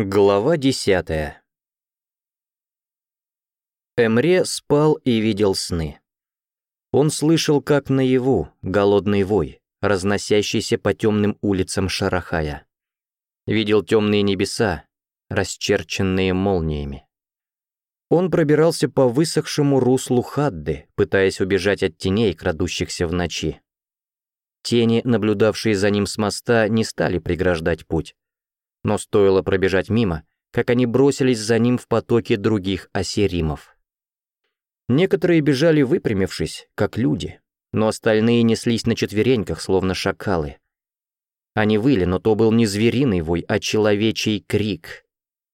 Глава десятая Эмре спал и видел сны. Он слышал, как наяву, голодный вой, разносящийся по темным улицам Шарахая. Видел темные небеса, расчерченные молниями. Он пробирался по высохшему руслу Хадды, пытаясь убежать от теней, крадущихся в ночи. Тени, наблюдавшие за ним с моста, не стали преграждать путь но стоило пробежать мимо, как они бросились за ним в потоке других осеримов. Некоторые бежали выпрямившись, как люди, но остальные неслись на четвереньках, словно шакалы. Они выли, но то был не звериный вой, а человечий крик,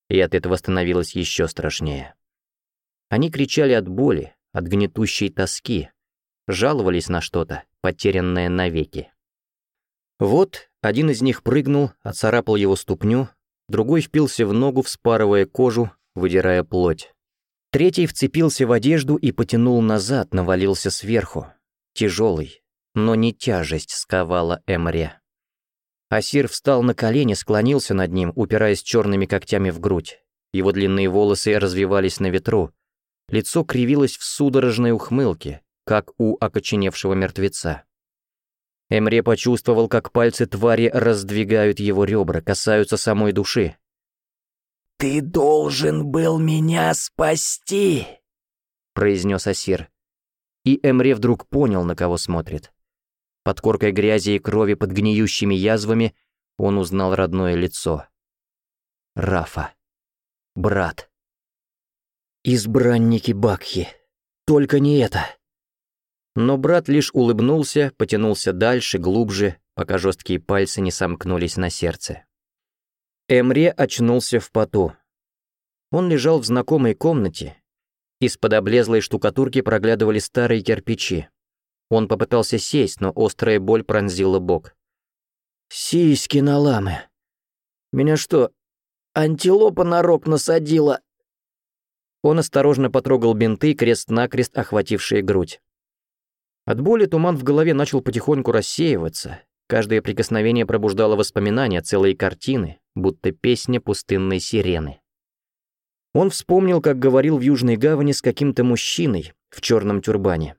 и от этого становилось еще страшнее. Они кричали от боли, от гнетущей тоски, жаловались на что-то, потерянное навеки. Вот один из них прыгнул, оцарапал его ступню, другой впился в ногу, вспарывая кожу, выдирая плоть. Третий вцепился в одежду и потянул назад, навалился сверху. Тяжелый, но не тяжесть сковала Эмре. Асир встал на колени, склонился над ним, упираясь черными когтями в грудь. Его длинные волосы развивались на ветру. Лицо кривилось в судорожной ухмылке, как у окоченевшего мертвеца. Эмре почувствовал, как пальцы твари раздвигают его ребра, касаются самой души. «Ты должен был меня спасти!» — произнес Асир. И Эмре вдруг понял, на кого смотрит. Под коркой грязи и крови под гниющими язвами он узнал родное лицо. Рафа. Брат. Избранники Бакхи. Только не это. Но брат лишь улыбнулся, потянулся дальше, глубже, пока жесткие пальцы не сомкнулись на сердце. Эмре очнулся в поту. Он лежал в знакомой комнате. Из-под облезлой штукатурки проглядывали старые кирпичи. Он попытался сесть, но острая боль пронзила бок. «Сиськи на ламы! Меня что, антилопа на рог насадила?» Он осторожно потрогал бинты, крест-накрест охватившие грудь. От боли туман в голове начал потихоньку рассеиваться. Каждое прикосновение пробуждало воспоминания, целые картины, будто песня пустынной сирены. Он вспомнил, как говорил в Южной Гавани с каким-то мужчиной в черном тюрбане.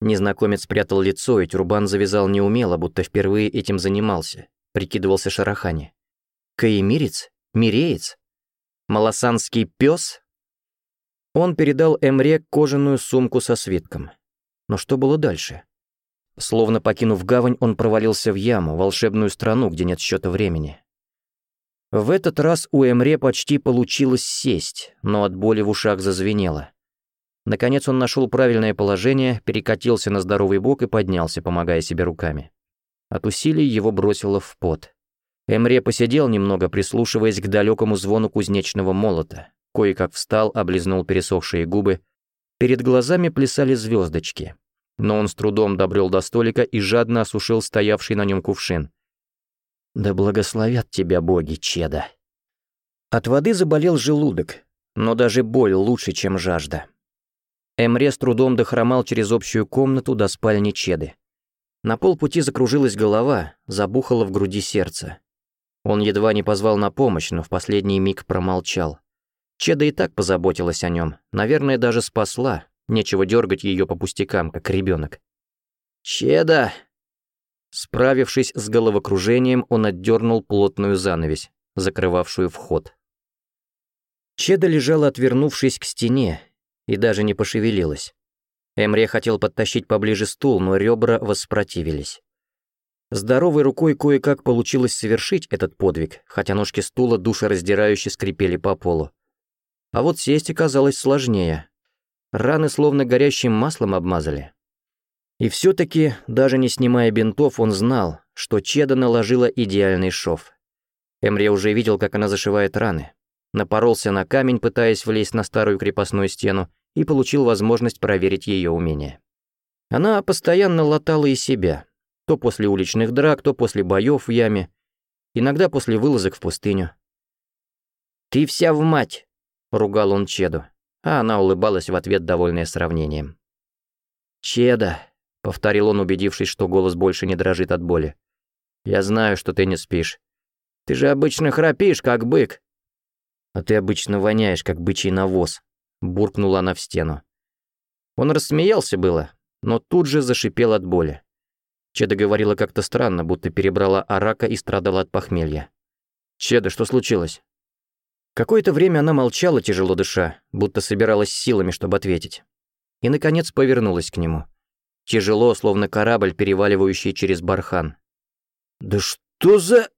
Незнакомец спрятал лицо, и тюрбан завязал неумело, будто впервые этим занимался. Прикидывался Шарахани. Каемирец? Миреец? Малосанский пес? Он передал Эмре кожаную сумку со свитком. Но что было дальше? Словно покинув гавань, он провалился в яму, волшебную страну, где нет счета времени. В этот раз у Эмре почти получилось сесть, но от боли в ушах зазвенело. Наконец он нашел правильное положение, перекатился на здоровый бок и поднялся, помогая себе руками. От усилий его бросило в пот. Эмре посидел немного, прислушиваясь к далекому звону кузнечного молота. Кое-как встал, облизнул пересохшие губы. Перед глазами плясали звездочки но он с трудом добрел до столика и жадно осушил стоявший на нем кувшин. «Да благословят тебя боги, Чеда!» От воды заболел желудок, но даже боль лучше, чем жажда. Эмре с трудом дохромал через общую комнату до спальни Чеды. На полпути закружилась голова, забухало в груди сердце. Он едва не позвал на помощь, но в последний миг промолчал. Чеда и так позаботилась о нем, наверное, даже спасла, Нечего дергать ее по пустякам, как ребенок. «Чеда!» Справившись с головокружением, он отдернул плотную занавесь, закрывавшую вход. Чеда лежала, отвернувшись к стене, и даже не пошевелилась. Эмре хотел подтащить поближе стул, но ребра воспротивились. Здоровой рукой кое-как получилось совершить этот подвиг, хотя ножки стула душераздирающе скрипели по полу. А вот сесть оказалось сложнее, Раны словно горящим маслом обмазали. И все-таки, даже не снимая бинтов, он знал, что Чеда наложила идеальный шов. Эмре уже видел, как она зашивает раны. Напоролся на камень, пытаясь влезть на старую крепостную стену, и получил возможность проверить ее умение. Она постоянно латала и себя. То после уличных драк, то после боев в яме, иногда после вылазок в пустыню. «Ты вся в мать!» — ругал он Чеду. А она улыбалась в ответ, довольное сравнением. «Чеда», — повторил он, убедившись, что голос больше не дрожит от боли. «Я знаю, что ты не спишь. Ты же обычно храпишь, как бык». «А ты обычно воняешь, как бычий навоз», — буркнула она в стену. Он рассмеялся было, но тут же зашипел от боли. Чеда говорила как-то странно, будто перебрала арака и страдала от похмелья. «Чеда, что случилось? Какое-то время она молчала, тяжело дыша, будто собиралась силами, чтобы ответить. И, наконец, повернулась к нему. Тяжело, словно корабль, переваливающий через бархан. «Да что за...»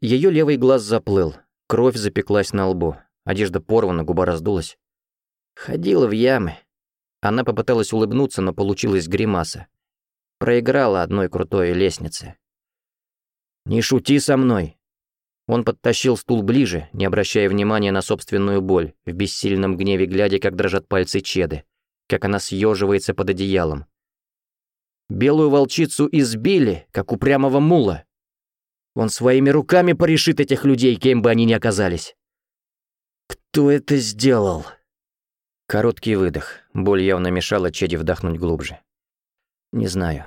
Ее левый глаз заплыл, кровь запеклась на лбу, одежда порвана, губа раздулась. «Ходила в ямы». Она попыталась улыбнуться, но получилась гримаса. Проиграла одной крутой лестнице. «Не шути со мной», он подтащил стул ближе, не обращая внимания на собственную боль, в бессильном гневе глядя, как дрожат пальцы Чеды, как она съеживается под одеялом. «Белую волчицу избили, как упрямого мула. Он своими руками порешит этих людей, кем бы они ни оказались». «Кто это сделал?» Короткий выдох. Боль явно мешала Чеде вдохнуть глубже. «Не знаю.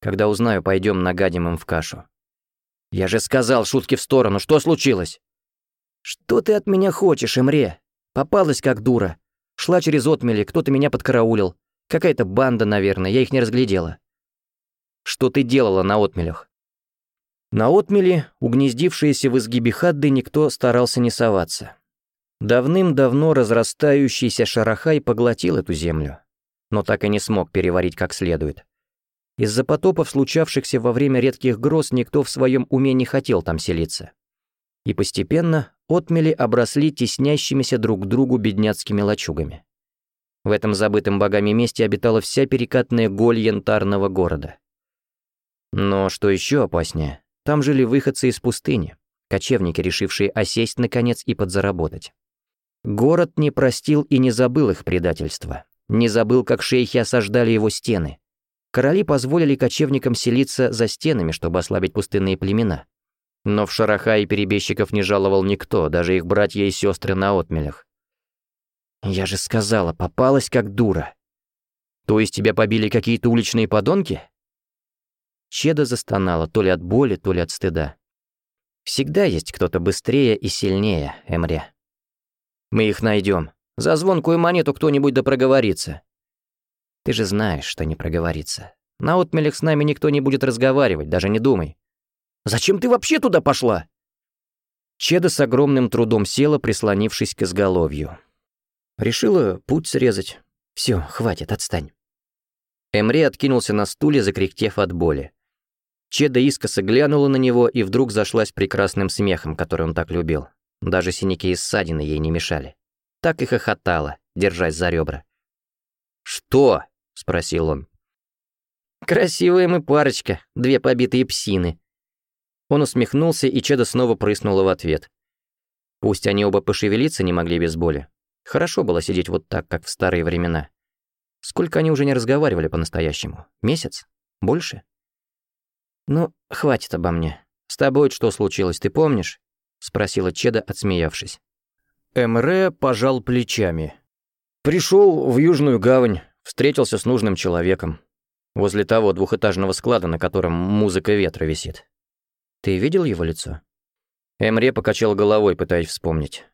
Когда узнаю, пойдем нагадим им в кашу. «Я же сказал, шутки в сторону, что случилось?» «Что ты от меня хочешь, Эмре? Попалась как дура. Шла через отмели, кто-то меня подкараулил. Какая-то банда, наверное, я их не разглядела». «Что ты делала на отмелях?» На отмели, угнездившиеся в изгибе хадды, никто старался не соваться. Давным-давно разрастающийся шарахай поглотил эту землю, но так и не смог переварить как следует. Из-за потопов, случавшихся во время редких гроз, никто в своем уме не хотел там селиться. И постепенно отмели обросли теснящимися друг к другу бедняцкими лачугами. В этом забытом богами месте обитала вся перекатная голь янтарного города. Но что еще опаснее, там жили выходцы из пустыни, кочевники, решившие осесть наконец и подзаработать. Город не простил и не забыл их предательства, не забыл, как шейхи осаждали его стены, Короли позволили кочевникам селиться за стенами, чтобы ослабить пустынные племена. Но в шараха и перебежчиков не жаловал никто, даже их братья и сестры на отмелях. «Я же сказала, попалась как дура». «То есть тебя побили какие-то уличные подонки?» Чеда застонала то ли от боли, то ли от стыда. «Всегда есть кто-то быстрее и сильнее, Эмре». «Мы их найдем. За звонкую монету кто-нибудь да проговорится. Ты же знаешь, что не проговорится. На отмелях с нами никто не будет разговаривать, даже не думай. Зачем ты вообще туда пошла?» Чеда с огромным трудом села, прислонившись к изголовью. «Решила путь срезать. Все, хватит, отстань». Эмри откинулся на стуле, закряхтев от боли. Чеда искоса глянула на него и вдруг зашлась прекрасным смехом, который он так любил. Даже синяки и ссадины ей не мешали. Так и хохотала, держась за ребра. «Что?» — спросил он. «Красивая мы парочка, две побитые псины». Он усмехнулся, и Чеда снова прыснула в ответ. Пусть они оба пошевелиться не могли без боли. Хорошо было сидеть вот так, как в старые времена. Сколько они уже не разговаривали по-настоящему? Месяц? Больше? «Ну, хватит обо мне. С тобой что случилось, ты помнишь?» — спросила Чеда, отсмеявшись. Эмре пожал плечами. «Пришёл в Южную гавань. Встретился с нужным человеком. Возле того двухэтажного склада, на котором музыка ветра висит. Ты видел его лицо? Эмре покачал головой, пытаясь вспомнить.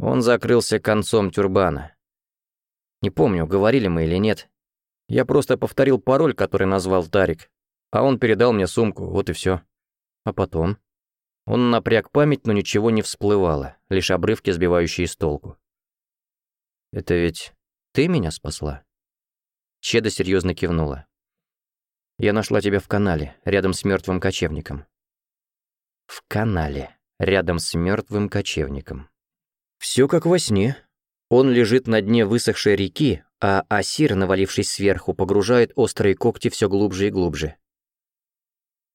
Он закрылся концом тюрбана. Не помню, говорили мы или нет. Я просто повторил пароль, который назвал Тарик, а он передал мне сумку, вот и все. А потом? Он напряг память, но ничего не всплывало, лишь обрывки, сбивающие с толку. «Это ведь ты меня спасла?» Чеда серьезно кивнула. «Я нашла тебя в канале, рядом с мертвым кочевником». «В канале, рядом с мертвым кочевником». Все как во сне. Он лежит на дне высохшей реки, а Асир, навалившись сверху, погружает острые когти все глубже и глубже.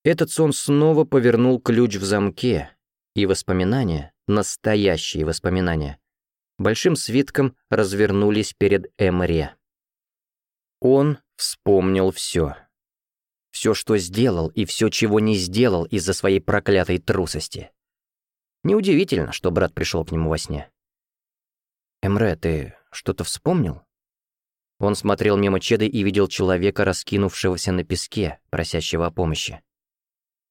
Этот сон снова повернул ключ в замке, и воспоминания, настоящие воспоминания, большим свитком развернулись перед Эмре. Он вспомнил все. Все, что сделал, и все, чего не сделал из-за своей проклятой трусости. Неудивительно, что брат пришел к нему во сне. «Эмре, ты что-то вспомнил?» Он смотрел мимо Чеды и видел человека, раскинувшегося на песке, просящего о помощи.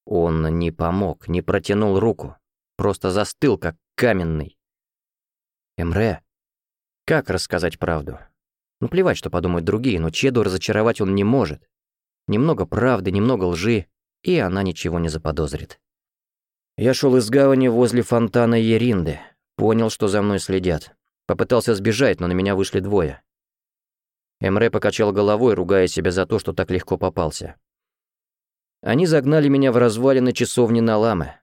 Он не помог, не протянул руку, просто застыл, как каменный. «Эмре, как рассказать правду?» Ну плевать, что подумают другие, но Чеду разочаровать он не может. Немного правды, немного лжи, и она ничего не заподозрит. Я шел из гавани возле фонтана Еринды. Понял, что за мной следят. Попытался сбежать, но на меня вышли двое. Эмре покачал головой, ругая себя за то, что так легко попался. Они загнали меня в развалины часовни на Наламы.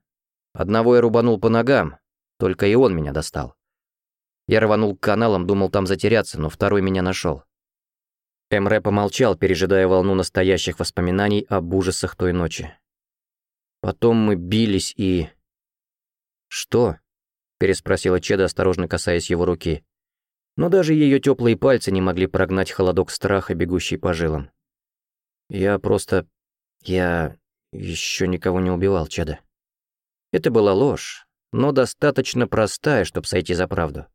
Одного я рубанул по ногам, только и он меня достал. Я рванул к каналам, думал там затеряться, но второй меня нашел. Эмре помолчал, пережидая волну настоящих воспоминаний об ужасах той ночи. Потом мы бились и... «Что?» — переспросила Чеда, осторожно касаясь его руки. Но даже ее теплые пальцы не могли прогнать холодок страха, бегущий по жилам. «Я просто... я... еще никого не убивал, Чеда». Это была ложь, но достаточно простая, чтобы сойти за правду.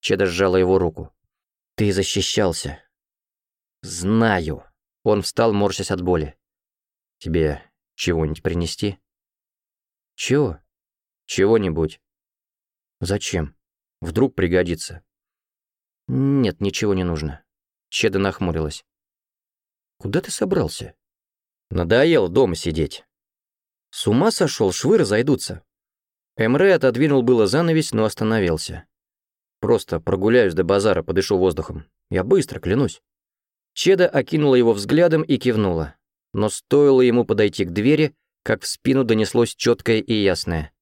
Чеда сжала его руку. «Ты защищался». «Знаю». Он встал, морщась от боли. «Тебе чего-нибудь принести?» «Чего?» «Чего-нибудь». «Зачем? Вдруг пригодится». «Нет, ничего не нужно». Чеда нахмурилась. «Куда ты собрался?» «Надоело дома сидеть». «С ума сошел, швы разойдутся». Эмре отодвинул было занавесь, но остановился. Просто прогуляюсь до базара, подышу воздухом. Я быстро, клянусь». Чеда окинула его взглядом и кивнула. Но стоило ему подойти к двери, как в спину донеслось четкое и ясное.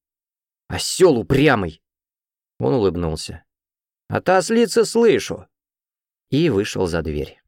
«Осёл упрямый!» Он улыбнулся. «А та слица слышу!» И вышел за дверь.